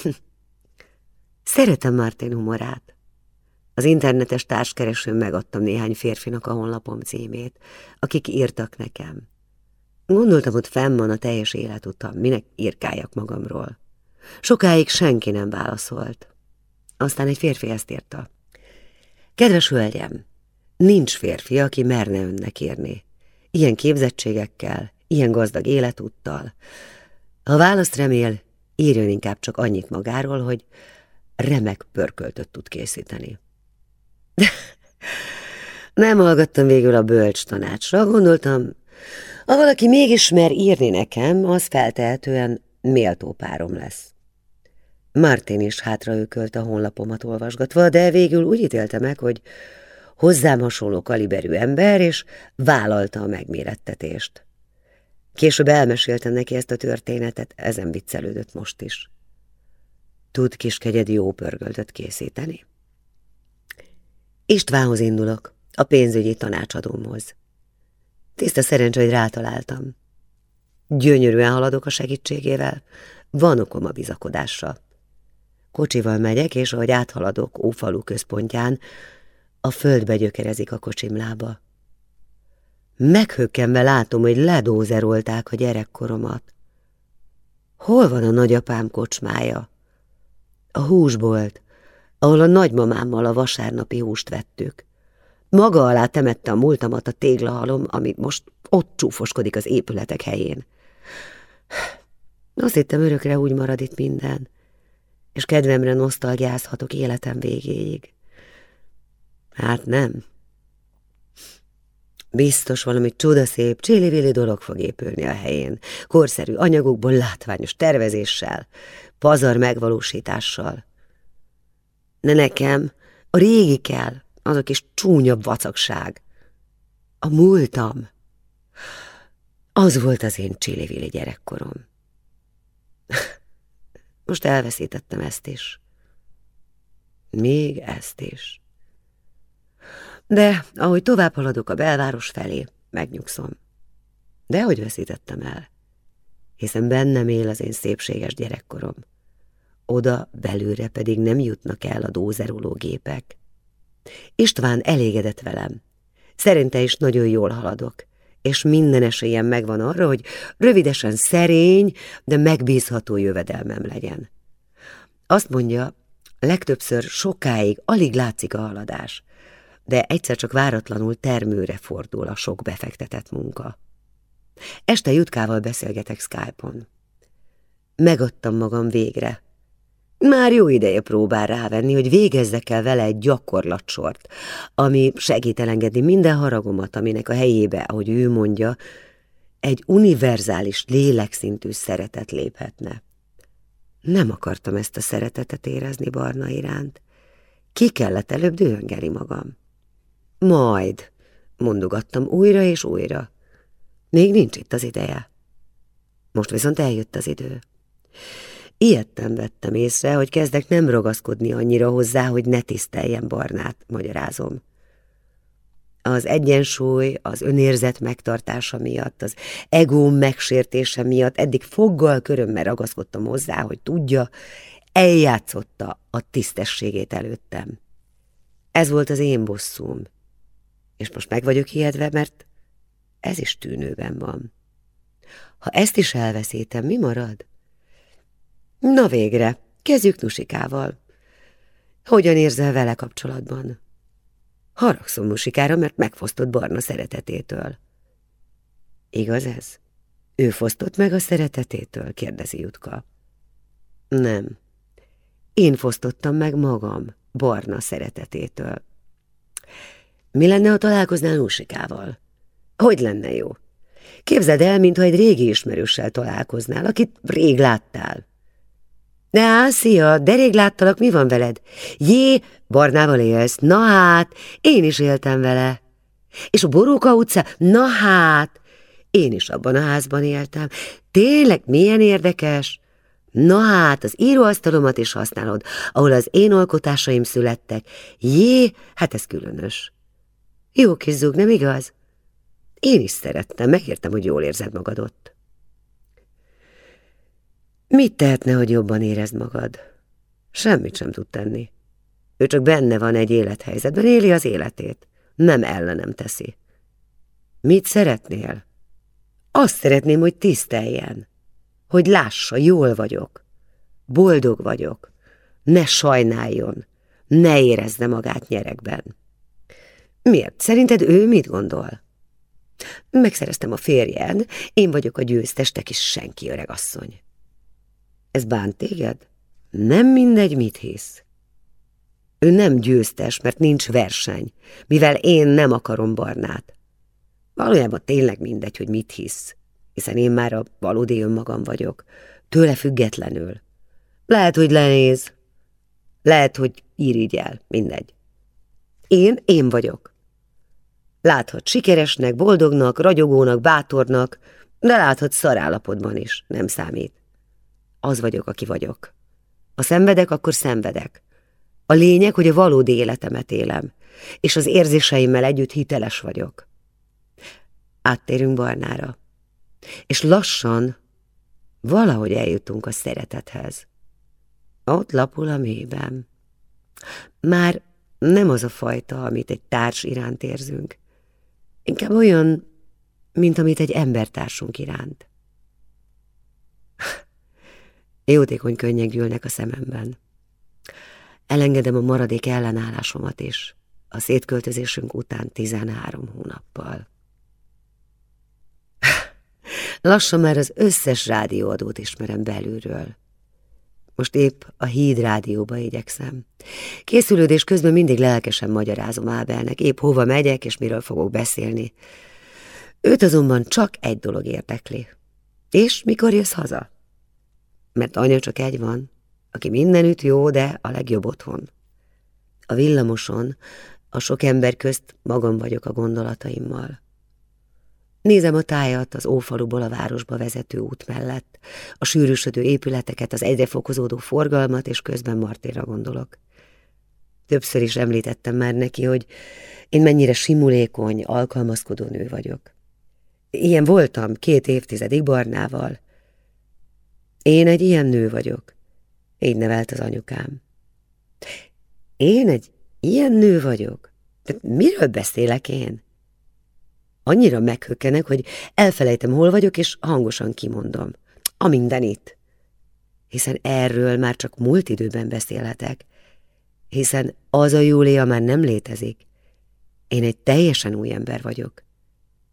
Szeretem Martin humorát. Az internetes társkeresőn megadtam néhány férfinak a honlapom címét, akik írtak nekem. Gondoltam, hogy fenn van a teljes életutam, minek írkáljak magamról. Sokáig senki nem válaszolt. Aztán egy férfi ezt írta. Kedves hölgyem, nincs férfi, aki merne önnek írni. Ilyen képzettségekkel, ilyen gazdag életúttal. Ha választ remél, írjon inkább csak annyit magáról, hogy remek pörköltöt tud készíteni. Nem hallgattam végül a bölcs tanácsra, gondoltam, ha valaki mégis mer írni nekem, az feltehetően méltó párom lesz. Martin is hátraökölt a honlapomat olvasgatva, de végül úgy ítélte meg, hogy hozzám hasonló kaliberű ember, és vállalta a megmérettetést. Később elmeséltem neki ezt a történetet, ezen viccelődött most is. Tud kiskegyed jó pörgöltöt készíteni? Istvánhoz indulok, a pénzügyi tanácsadómhoz. Tiszta szerencsé, hogy rátaláltam. Gyönyörűen haladok a segítségével, van okom a bizakodásra. Kocsival megyek, és ahogy áthaladok Ófalu központján, a földbe gyökerezik a kocsim lába. Meghökkenve látom, hogy ledózerolták a gyerekkoromat. Hol van a nagyapám kocsmája? A húsbolt, ahol a nagymamámmal a vasárnapi húst vettük. Maga alá temette a múltamat a téglahalom, ami most ott csúfoskodik az épületek helyén. Azt hittem, örökre úgy marad itt minden, és kedvemre nosztalgiázhatok életem végéig. Hát nem. Biztos valami csodaszép, csillivilli dolog fog épülni a helyén, korszerű anyagokból, látványos tervezéssel, pazar megvalósítással. De nekem a régi kell, az a kis csúnya vacakság. A múltam. Az volt az én csillivili gyerekkorom. Most elveszítettem ezt is. Még ezt is. De ahogy tovább haladok a belváros felé, megnyugszom. De hogy veszítettem el? Hiszen bennem él az én szépséges gyerekkorom. Oda belőle pedig nem jutnak el a dózeroló gépek. István elégedett velem. Szerinte is nagyon jól haladok, és minden esélyem megvan arra, hogy rövidesen szerény, de megbízható jövedelmem legyen. Azt mondja, legtöbbször sokáig alig látszik a haladás, de egyszer csak váratlanul termőre fordul a sok befektetett munka. Este Jutkával beszélgetek Skype-on. Megadtam magam végre, már jó ideje próbál rávenni, hogy végezzek el vele egy gyakorlatsort, ami segít elengedni minden haragomat, aminek a helyébe, ahogy ő mondja, egy univerzális lélekszintű szeretet léphetne. Nem akartam ezt a szeretetet érezni Barna iránt. Ki kellett előbb dühöngeni magam. Majd, mondogattam újra és újra. Még nincs itt az ideje. Most viszont eljött az idő. Ilyetten vettem észre, hogy kezdek nem ragaszkodni annyira hozzá, hogy ne tiszteljen Barnát, magyarázom. Az egyensúly, az önérzet megtartása miatt, az ego megsértése miatt eddig foggal körömmel ragaszkodtam hozzá, hogy tudja, eljátszotta a tisztességét előttem. Ez volt az én bosszúm, és most meg vagyok ijedve, mert ez is tűnőben van. Ha ezt is elveszítem, mi marad? Na végre, kezdjük Nusikával. Hogyan érzel vele kapcsolatban? Haragszom Nusikára, mert megfosztott Barna szeretetétől. Igaz ez? Ő fosztott meg a szeretetétől? kérdezi Jutka. Nem. Én fosztottam meg magam Barna szeretetétől. Mi lenne, ha találkoznál Nusikával? Hogy lenne jó? Képzeld el, mintha egy régi ismerőssel találkoznál, akit rég láttál. Ne, szia, de rég láttalak, mi van veled? Jé, Barnával élsz, na hát, én is éltem vele. És a Boróka utca, na hát, én is abban a házban éltem. Tényleg, milyen érdekes? Na hát, az íróasztalomat is használod, ahol az én alkotásaim születtek. Jé, hát ez különös. Jó kis zug, nem igaz? Én is szerettem, megértem, hogy jól érzed magad ott. Mit tehetne, hogy jobban érezd magad? Semmit sem tud tenni. Ő csak benne van egy élethelyzetben, éli az életét. Nem ellenem teszi. Mit szeretnél? Azt szeretném, hogy tiszteljen. Hogy lássa, jól vagyok. Boldog vagyok. Ne sajnáljon. Ne érezze magát nyerekben. Miért? Szerinted ő mit gondol? Megszereztem a férjed, én vagyok a győztes, te kis senki öregasszony. Ez bánt téged? Nem mindegy, mit hisz. Ő nem győztes, mert nincs verseny, mivel én nem akarom Barnát. Valójában tényleg mindegy, hogy mit hisz, hiszen én már a valódi önmagam vagyok, tőle függetlenül. Lehet, hogy lenéz, lehet, hogy irigyel, mindegy. Én, én vagyok. Láthat sikeresnek, boldognak, ragyogónak, bátornak, de láthat szarállapotban is, nem számít. Az vagyok, aki vagyok. Ha szenvedek, akkor szenvedek. A lényeg, hogy a valódi életemet élem, és az érzéseimmel együtt hiteles vagyok. Áttérünk Barnára, és lassan valahogy eljutunk a szeretethez. Ott lapul a mélyben. Már nem az a fajta, amit egy társ iránt érzünk, Inkább olyan, mint amit egy embertársunk iránt. Jótékony könnyek gyűlnek a szememben. Elengedem a maradék ellenállásomat is, a szétköltözésünk után 13 hónappal. Lassan már az összes rádióadót ismerem belülről. Most épp a híd rádióba igyekszem. Készülődés közben mindig lelkesen magyarázom Ábelnek, épp hova megyek és miről fogok beszélni. Őt azonban csak egy dolog érdekli. És mikor jössz haza? Mert anya csak egy van, aki mindenütt jó, de a legjobb otthon. A villamoson, a sok ember közt magam vagyok a gondolataimmal. Nézem a tájat az ófaluból a városba vezető út mellett, a sűrűsödő épületeket, az egyre fokozódó forgalmat, és közben Martéra gondolok. Többször is említettem már neki, hogy én mennyire simulékony, alkalmazkodó nő vagyok. Ilyen voltam két évtizedig Barnával. Én egy ilyen nő vagyok. Így nevelt az anyukám. Én egy ilyen nő vagyok? De miről beszélek én? Annyira meghökkenek, hogy elfelejtem, hol vagyok, és hangosan kimondom. A mindenit. Hiszen erről már csak múlt időben beszélhetek. Hiszen az a Júlia már nem létezik. Én egy teljesen új ember vagyok.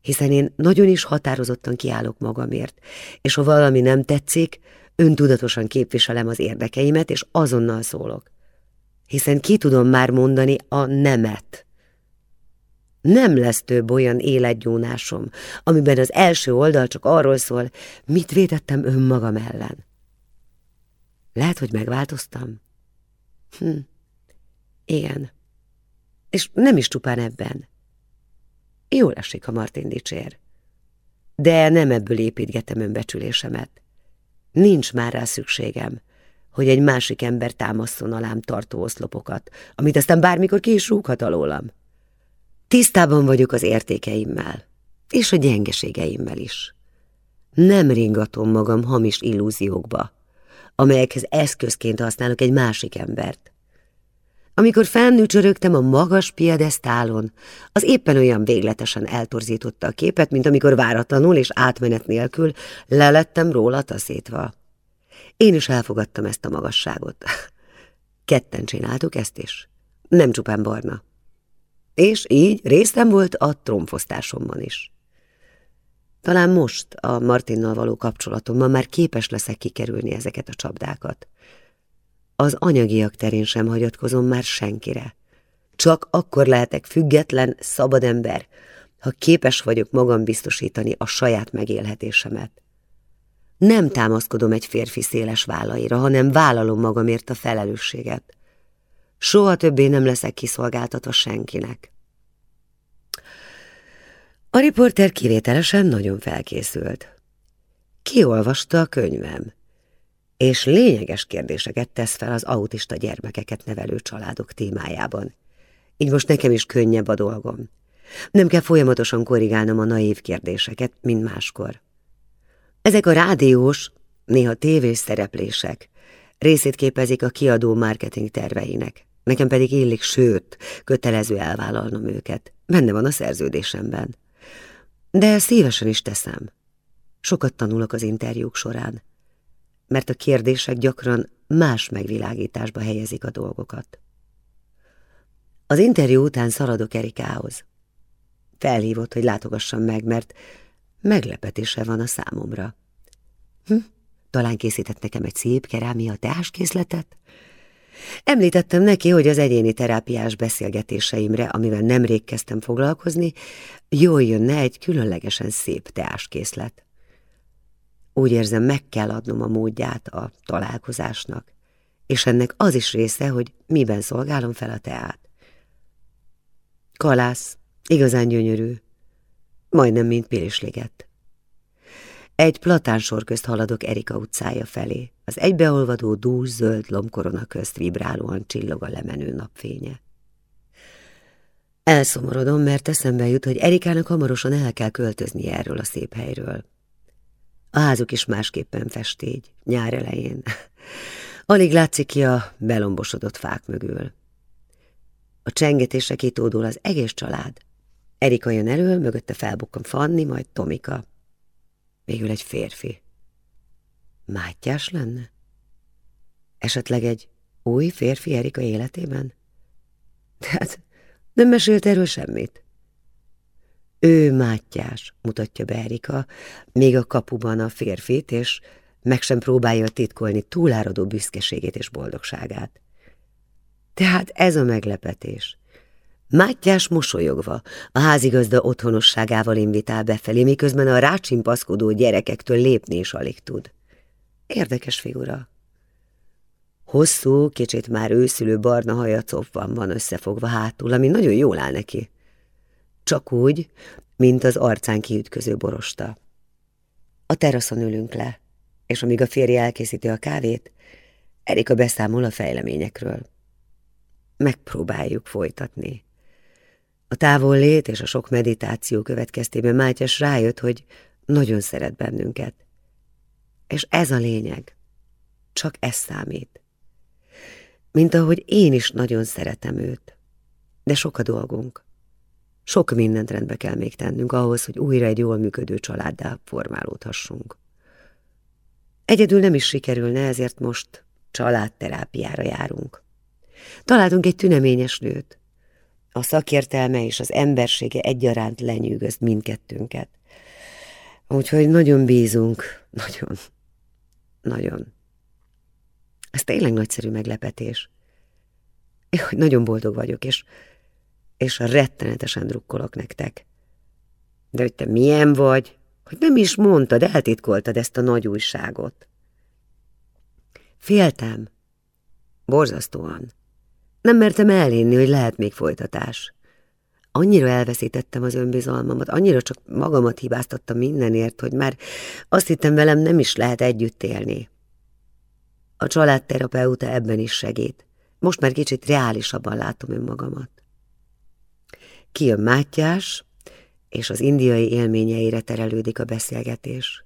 Hiszen én nagyon is határozottan kiállok magamért, és ha valami nem tetszik, öntudatosan képviselem az érdekeimet, és azonnal szólok. Hiszen ki tudom már mondani a nemet. Nem lesz több olyan életgyónásom, amiben az első oldal csak arról szól, mit vétettem önmagam ellen. Lehet, hogy megváltoztam? Hm. Igen. És nem is csupán ebben. Jól esik, ha Martin dicsér. De nem ebből építgetem önbecsülésemet. Nincs már rá szükségem, hogy egy másik ember támaszson alám tartó oszlopokat, amit aztán bármikor ki is rúghat alólam. Tisztában vagyok az értékeimmel, és a gyengeségeimmel is. Nem ringatom magam hamis illúziókba, amelyekhez eszközként használok egy másik embert. Amikor felnőcsörögtem a magas piedesztálon, az éppen olyan végletesen eltorzította a képet, mint amikor váratlanul és átmenet nélkül lelettem róla taszítva. Én is elfogadtam ezt a magasságot. Ketten csináltuk ezt is. Nem csupán barna. És így részem volt a tromfosztásomban is. Talán most a Martinnal való kapcsolatomban már képes leszek kikerülni ezeket a csapdákat. Az anyagiak terén sem hagyatkozom már senkire. Csak akkor lehetek független, szabad ember, ha képes vagyok magam biztosítani a saját megélhetésemet. Nem támaszkodom egy férfi széles vállaira, hanem vállalom magamért a felelősséget. Soha többé nem leszek kiszolgáltatva senkinek. A riporter kivételesen nagyon felkészült. Kiolvasta a könyvem, és lényeges kérdéseket tesz fel az autista gyermekeket nevelő családok témájában. Így most nekem is könnyebb a dolgom. Nem kell folyamatosan korrigálnom a naív kérdéseket, mint máskor. Ezek a rádiós, néha tévés szereplések részét képezik a kiadó marketing terveinek. Nekem pedig illik, sőt, kötelező elvállalnom őket. Benne van a szerződésemben. De szívesen is teszem. Sokat tanulok az interjúk során, mert a kérdések gyakran más megvilágításba helyezik a dolgokat. Az interjú után szaladok Erikához. Felhívott, hogy látogassam meg, mert meglepetése van a számomra. Hm? Talán készített nekem egy szép kerámia teáskészletet? Említettem neki, hogy az egyéni terápiás beszélgetéseimre, amivel nemrég kezdtem foglalkozni, jól jönne egy különlegesen szép teáskészlet. Úgy érzem, meg kell adnom a módját a találkozásnak, és ennek az is része, hogy miben szolgálom fel a teát. Kalász, igazán gyönyörű, majdnem mint Pilisliget. Egy platánsor közt haladok Erika utcája felé. Az egybeolvadó dús zöld lombkorona közt vibrálóan csillog a lemenő napfénye. Elszomorodom, mert eszembe jut, hogy Erikának hamarosan el kell költözni erről a szép helyről. A házuk is másképpen festégy, nyár elején. Alig látszik ki a belombosodott fák mögül. A csengetésre kitódul az egész család. Erika jön elől, mögötte felbukkan Fanni, majd Tomika. Végül egy férfi. Mátyás lenne? Esetleg egy új férfi Erika életében? Tehát nem mesélt erről semmit. Ő Mátyás, mutatja be Erika, még a kapuban a férfit, és meg sem próbálja titkolni túláradó büszkeségét és boldogságát. Tehát ez a meglepetés. Mátyás mosolyogva, a házigazda otthonosságával invitál befelé, miközben a rácsimpaszkodó gyerekektől lépni is alig tud. Érdekes figura. Hosszú, kicsit már őszülő barna hajacopban van összefogva hátul, ami nagyon jól áll neki. Csak úgy, mint az arcán kiütköző borosta. A teraszon ülünk le, és amíg a férje elkészíti a kávét, Erika beszámol a fejleményekről. Megpróbáljuk folytatni. A távol lét és a sok meditáció következtében Mátyás rájött, hogy nagyon szeret bennünket. És ez a lényeg. Csak ez számít. Mint ahogy én is nagyon szeretem őt. De sok a dolgunk. Sok mindent rendbe kell még tennünk ahhoz, hogy újra egy jól működő családdá formálódhassunk. Egyedül nem is sikerülne, ezért most családterápiára járunk. Találtunk egy tüneményes nőt, a szakértelme és az embersége egyaránt lenyűgöz mindkettőnket. Úgyhogy nagyon bízunk, nagyon, nagyon. Ez tényleg nagyszerű meglepetés. Én, nagyon boldog vagyok, és, és rettenetesen drukkolok nektek. De hogy te milyen vagy, hogy nem is mondtad, eltitkoltad ezt a nagy újságot. Féltem. Borzasztóan Nem mertem elinni, hogy lehet még folytatás. Annyira elveszítettem az önbizalmamat, annyira csak magamat hibáztattam mindenért, hogy már azt hittem velem nem is lehet együtt élni. A családterapeuta ebben is segít. Most már kicsit reálisabban látom önmagamat. Kijön Mátyás, és az indiai élményeire terelődik a beszélgetés.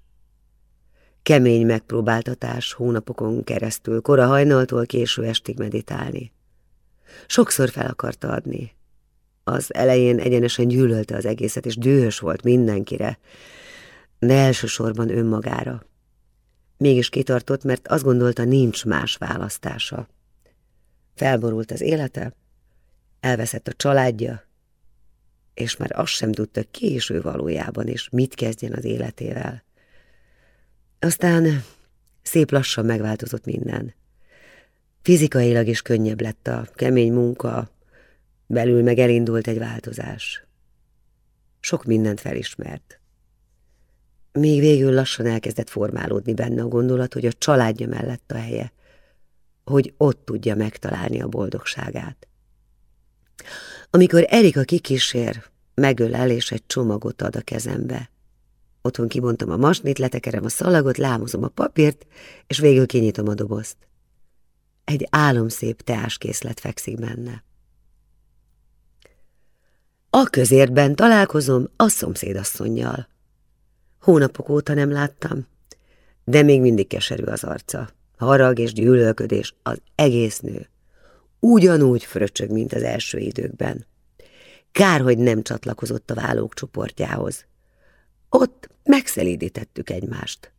Kemény megpróbáltatás hónapokon keresztül, kora hajnaltól késő estig meditálni. Sokszor fel akarta adni. Az elején egyenesen gyűlölte az egészet, és dühös volt mindenkire, de elsősorban önmagára. Mégis kitartott, mert azt gondolta, nincs más választása. Felborult az élete, elveszett a családja, és már azt sem tudta, ki is ő valójában, és mit kezdjen az életével. Aztán szép lassan megváltozott minden. Fizikailag is könnyebb lett a kemény munka, belül meg elindult egy változás. Sok mindent felismert. Még végül lassan elkezdett formálódni benne a gondolat, hogy a családja mellett a helye, hogy ott tudja megtalálni a boldogságát. Amikor Erika kikísér, megölel és egy csomagot ad a kezembe. Otthon kibontom a masnit, letekerem a szalagot, lámozom a papírt, és végül kinyitom a dobozt. Egy álomszép teáskészlet fekszik benne. A közértben találkozom a szomszédasszonynal. Hónapok óta nem láttam, de még mindig keserű az arca. Harag és gyűlölködés az egész nő. Ugyanúgy fröcsög, mint az első időkben. Kár, hogy nem csatlakozott a vállók csoportjához. Ott megszelídítettük egymást.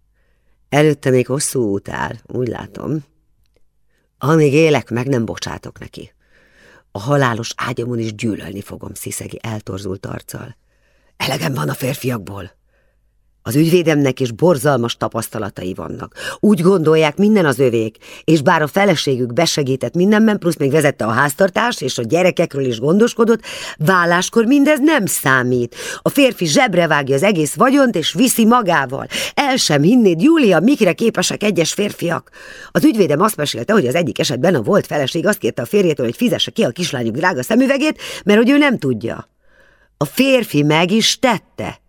Előtte még hosszú út áll, úgy látom. Amíg élek, meg nem bocsátok neki. A halálos ágyamon is gyűlölni fogom, sziszegi eltorzult arccal. Elegem van a férfiakból. Az ügyvédemnek is borzalmas tapasztalatai vannak. Úgy gondolják, minden az övék, és bár a feleségük besegített mindenben, plusz még vezette a háztartást, és a gyerekekről is gondoskodott, válláskor mindez nem számít. A férfi zsebre vágja az egész vagyont, és viszi magával. El sem hinnéd, Júlia, mikre képesek egyes férfiak. Az ügyvédem azt mesélte, hogy az egyik esetben a volt feleség azt kérte a férjétől, hogy fizesse ki a kislányuk drága szemüvegét, mert hogy ő nem tudja. A férfi meg is tette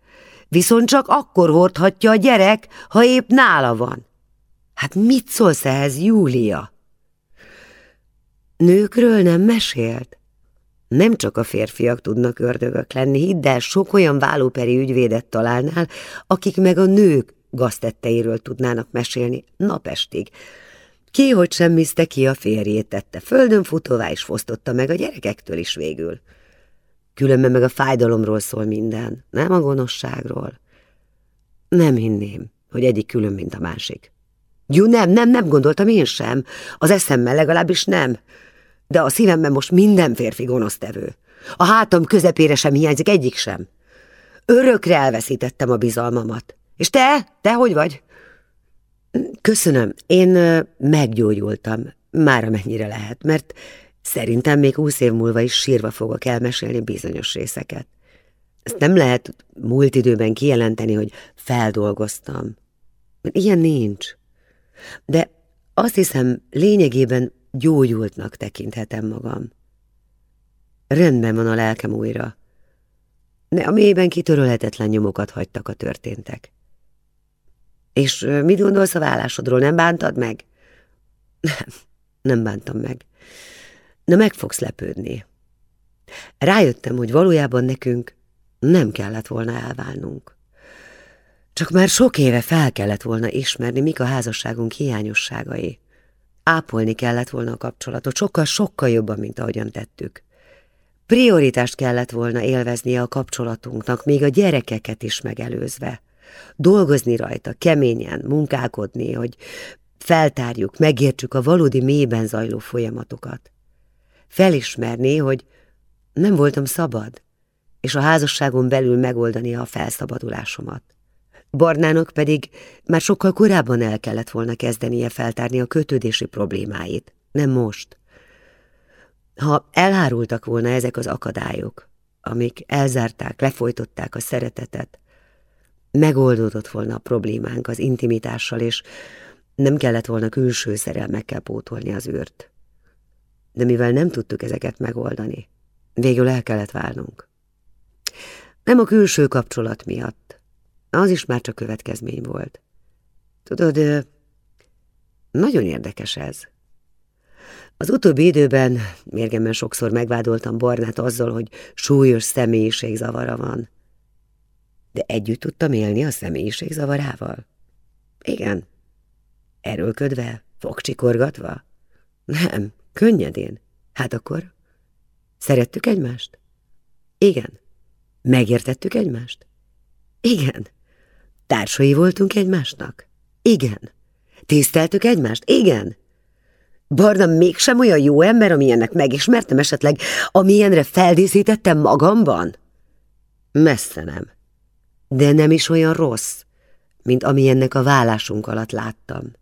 viszont csak akkor hordhatja a gyerek, ha épp nála van. Hát mit szólsz ehhez, Júlia? Nőkről nem mesélt? Nem csak a férfiak tudnak ördögök lenni, hidd el, sok olyan vállóperi ügyvédet találnál, akik meg a nők gaztetteiről tudnának mesélni napestig. Ki, hogy semmiszte ki a férjét, tette földön futóvá, és fosztotta meg a gyerekektől is végül. Különben meg a fájdalomról szól minden, nem a gonoszságról. Nem hinném, hogy egyik külön, mint a másik. Jó, nem, nem, nem gondoltam én sem. Az eszemmel legalábbis nem. De a szívemben most minden férfi gonosztevő. A hátam közepére sem hiányzik egyik sem. Örökre elveszítettem a bizalmamat. És te? Te hogy vagy? Köszönöm, én meggyógyultam, már amennyire lehet, mert Szerintem még húsz év múlva is sírva fogok elmesélni bizonyos részeket. Ezt nem lehet múlt időben kijelenteni, hogy feldolgoztam. Ilyen nincs. De azt hiszem, lényegében gyógyultnak tekinthetem magam. Rendben van a lelkem újra. De a mélyben kitörölhetetlen nyomokat hagytak a történtek. És mit gondolsz a vállásodról? Nem bántad meg? Nem, nem bántam meg de meg fogsz lepődni. Rájöttem, hogy valójában nekünk nem kellett volna elválnunk. Csak már sok éve fel kellett volna ismerni, mik a házasságunk hiányosságai. Ápolni kellett volna a kapcsolatot, sokkal-sokkal jobban, mint ahogyan tettük. Prioritást kellett volna élveznie a kapcsolatunknak, még a gyerekeket is megelőzve. Dolgozni rajta, keményen, munkálkodni, hogy feltárjuk, megértsük a valódi mélyben zajló folyamatokat felismerni, hogy nem voltam szabad, és a házasságon belül megoldani a felszabadulásomat. Barnának pedig már sokkal korábban el kellett volna kezdenie feltárni a kötődési problémáit, nem most. Ha elhárultak volna ezek az akadályok, amik elzárták, lefolytották a szeretetet, megoldódott volna a problémánk az intimitással, és nem kellett volna külső szerelmekkel pótolni az űrt. De mivel nem tudtuk ezeket megoldani, végül el kellett válnunk. Nem a külső kapcsolat miatt, az is már csak következmény volt. Tudod, nagyon érdekes ez. Az utóbbi időben mérgemben sokszor megvádoltam Barnát azzal, hogy súlyos személyiségzavara van. De együtt tudtam élni a személyiségzavarával? Igen. Erőlködve? Fogcsikorgatva? Nem, könnyedén. Hát akkor? Szerettük egymást? Igen. Megértettük egymást? Igen. Társai voltunk egymásnak? Igen. Tiszteltük egymást? Igen. Barna mégsem olyan jó ember, amilyennek megismertem esetleg, amilyenre feldíszítettem magamban? Messze nem. De nem is olyan rossz, mint amilyennek a vállásunk alatt láttam.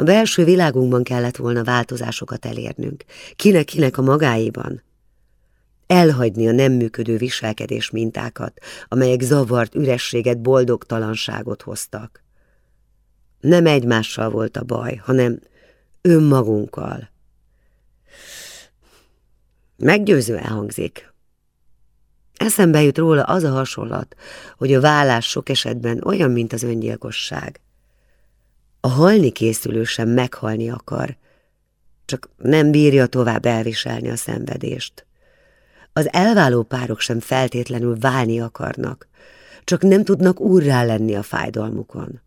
A belső világunkban kellett volna változásokat elérnünk, kinek-kinek a magáiban. Elhagyni a nem működő viselkedés mintákat, amelyek zavart ürességet, boldogtalanságot hoztak. Nem egymással volt a baj, hanem önmagunkkal. Meggyőző elhangzik. Eszembe jut róla az a hasonlat, hogy a vállás sok esetben olyan, mint az öngyilkosság. A halni készülő sem meghalni akar, csak nem bírja tovább elviselni a szenvedést. Az elváló párok sem feltétlenül válni akarnak, csak nem tudnak úrrá lenni a fájdalmukon.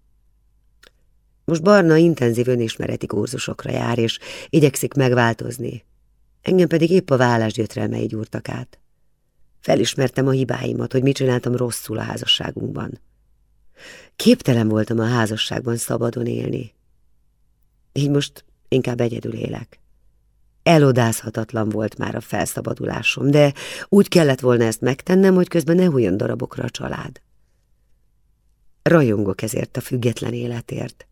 Most Barna intenzív önismereti kurzusokra jár, és igyekszik megváltozni. Engem pedig épp a vállás gyötrelmei gyúrtak át. Felismertem a hibáimat, hogy mit csináltam rosszul a házasságunkban. Képtelen voltam a házasságban szabadon élni. Így most inkább egyedül élek. Elodázhatatlan volt már a felszabadulásom, de úgy kellett volna ezt megtennem, hogy közben ne hulljon darabokra a család. Rajongok ezért a független életért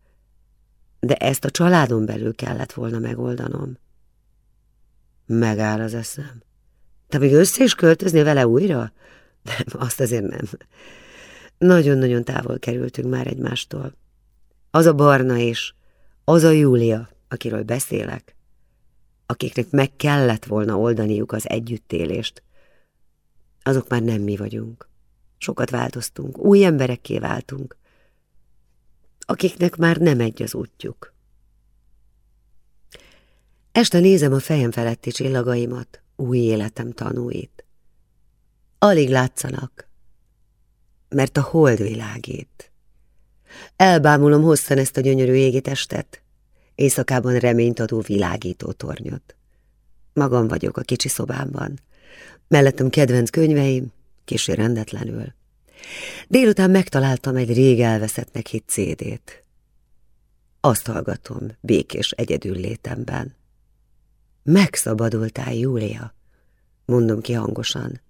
de ezt a családon belül kellett volna megoldanom. Megáll az eszem. Te még össze is költözni vele újra? Nem, azt azért nem. Nagyon-nagyon távol kerültünk már egymástól. Az a Barna és az a Júlia, akiről beszélek, akiknek meg kellett volna oldaniuk az együttélést, azok már nem mi vagyunk. Sokat változtunk, új emberekké váltunk akiknek már nem egy az útjuk. Este nézem a fejem feletti csillagaimat, új életem tanúit. Alig látszanak, mert a hold világít. Elbámulom hosszan ezt a gyönyörű égi testet, éjszakában reményt adó világító tornyot. Magam vagyok a kicsi szobámban. Mellettem kedvenc könyveim, kicsi rendetlenül. Délután megtaláltam egy rég elveszettnek hit cédét. Azt hallgatom békés egyedül létemben. Megszabadultál, Júlia, mondom ki hangosan.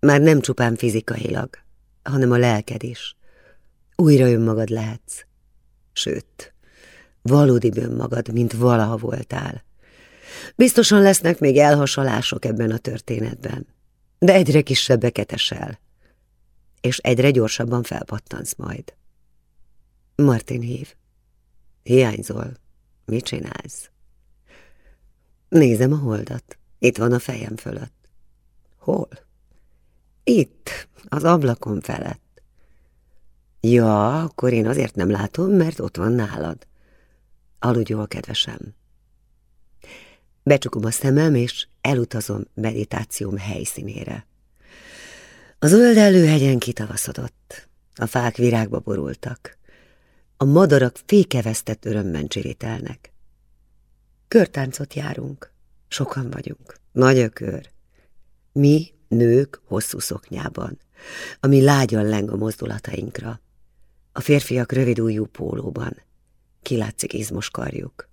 Már nem csupán fizikailag, hanem a lelked is. Újra önmagad lehetsz. Sőt, valódi önmagad, mint valaha voltál. Biztosan lesznek még elhasalások ebben a történetben, de egyre kisebbeket esel és egyre gyorsabban felpattansz majd. Martin hív. Hiányzol. Mit csinálsz? Nézem a holdat. Itt van a fejem fölött. Hol? Itt, az ablakon felett. Ja, akkor én azért nem látom, mert ott van nálad. Aludj jól, kedvesem. Becsukom a szemem, és elutazom meditációm helyszínére. Az zöld előhegyen kitavaszodott, a fák virágba borultak, a madarak fékevesztett örömben csirítelnek. Körtáncot járunk, sokan vagyunk, nagy a kör. Mi, nők, hosszú szoknyában, ami lágyan leng a mozdulatainkra. A férfiak rövid ujjú pólóban, kilátszik izmos karjuk.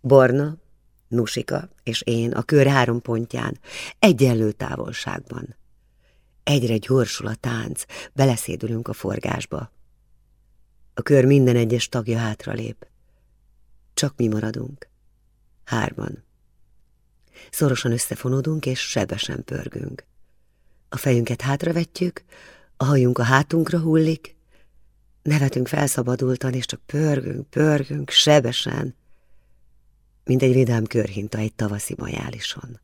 Barna, Nusika és én a kör három pontján, egyenlő távolságban. Egyre gyorsul a tánc, beleszédülünk a forgásba. A kör minden egyes tagja hátralép. Csak mi maradunk. Hárman. Szorosan összefonódunk, és sebesen pörgünk. A fejünket hátravetjük, a hajunk a hátunkra hullik, nevetünk felszabadultan, és csak pörgünk, pörgünk, sebesen. mint egy vidám körhinta egy tavaszi majálison.